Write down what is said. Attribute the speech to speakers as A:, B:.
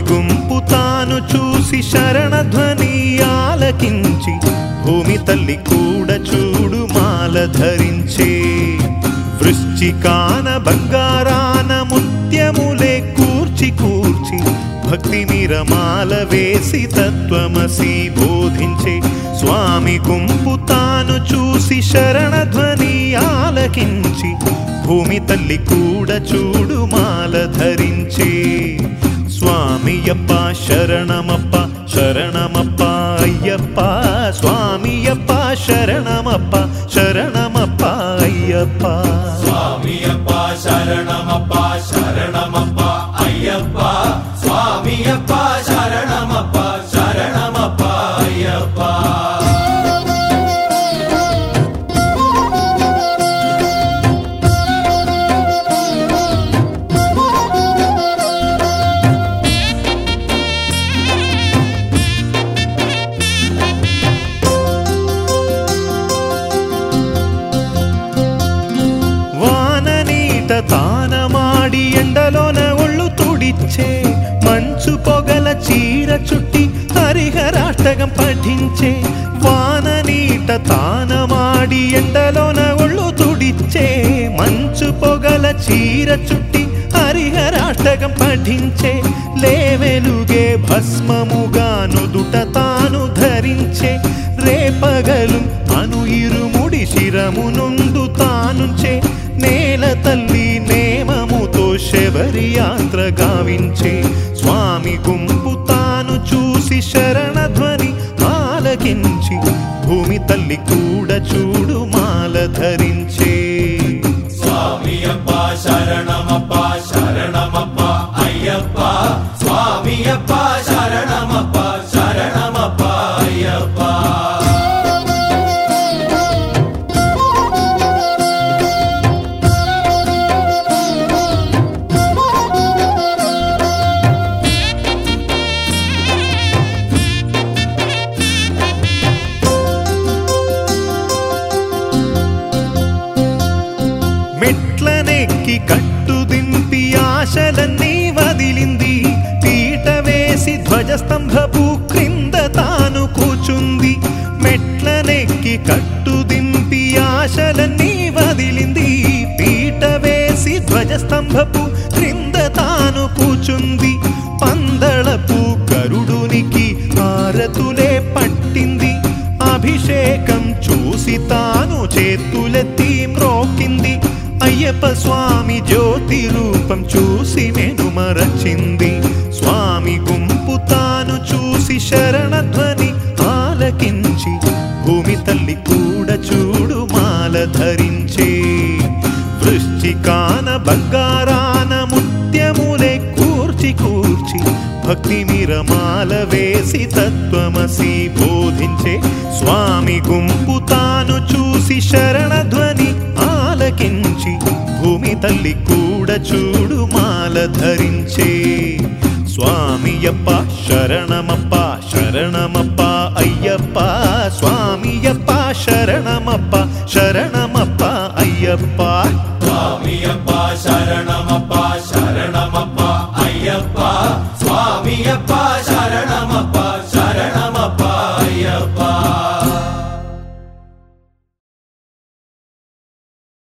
A: గుంపు తాను చూసి శరణధ్వని ఆలకించి భూమి తల్లి కూడా చూడు మాల ధరించే. వృష్టికాన బంగారాన ముత్యములే కూర్చి కూర్చి భక్తి నిరమాల వేసి తత్వమసి బోధించే. స్వామి గుంపు తాను చూసి శరణధ్వని ఆలకించి భూమి తల్లి కూడా చూడు మాల ధరించే. స్వామియప్ప శరణమప్ప శరణమప్ప అయ్యప్ప స్వామియప్ప శరణమప్ప శరణమప్ప అయ్యప్ప
B: స్వామియప్ప శరణమప్ప
A: ఎండలోన ఒళ్ళు తుడిచ్చే మంచు పొగల చీర చుట్టి హరిహరాటకం పఠించే వాన నీట తానమాడి ఎండలోన ఒళ్ళు తుడిచ్చే మంచు పొగల చీర చుట్టి హరిహరాటకం పఠించే లేవెలుగే భస్మముగా నుదుట తాను ధరించే రేపగలు అను ఇరుముడి శిరము నుండు తానుంచే నేల తల్లి శబరి యాత్ర గావించే స్వామి గుంపు తాను చూసి శరణధ్వని ఆలకించి భూమి తల్లి కూడా చూడు మాల ధరించే.
B: స్వామియప్ప శరణమప్ప శరణమప్ప అయ్యప్ప. స్వామి అప్ప శరణమప్ప
A: మెట్లనెక్కి కట్టు దింపి ఆశలన్నీ వదిలింది. పీట వేసి ధ్వజస్తంభపు క్రింద తాను కూచుంది. మెట్లనెక్కి కట్టు దింపి ఆశలన్నీ వదిలింది. పీట వేసి ధ్వజస్తంభపు క్రింద తాను కూచుంది. పందళపు గరుడునికి హారతులే పట్టింది. అభిషేకం చూసి తాను చేతులెత్తి అయ్యప్ప స్వామి జ్యోతి రూపం చూసి మెనుమరచింది స్వామి గుంపు తాను చూసి శరణధ్వని ఆలకించి భూమి తల్లి కూడా చూడు మాల ధరించే. వృష్టికాన బంగారాన ముత్యములే కూర్చి కూర్చి భక్తి మిరమాల వేసి తత్వమసి బోధించే. స్వామి గుంపు తాను చూసి శరణ మాల ధరించే స్వామియప్ప శరణమప్ప శరణమప్ప అయ్యప్ప స్వామియప్ప శరణమప్ప శరణమప్ప అయ్యప్ప
B: స్వామియప్ప శరణమప్ప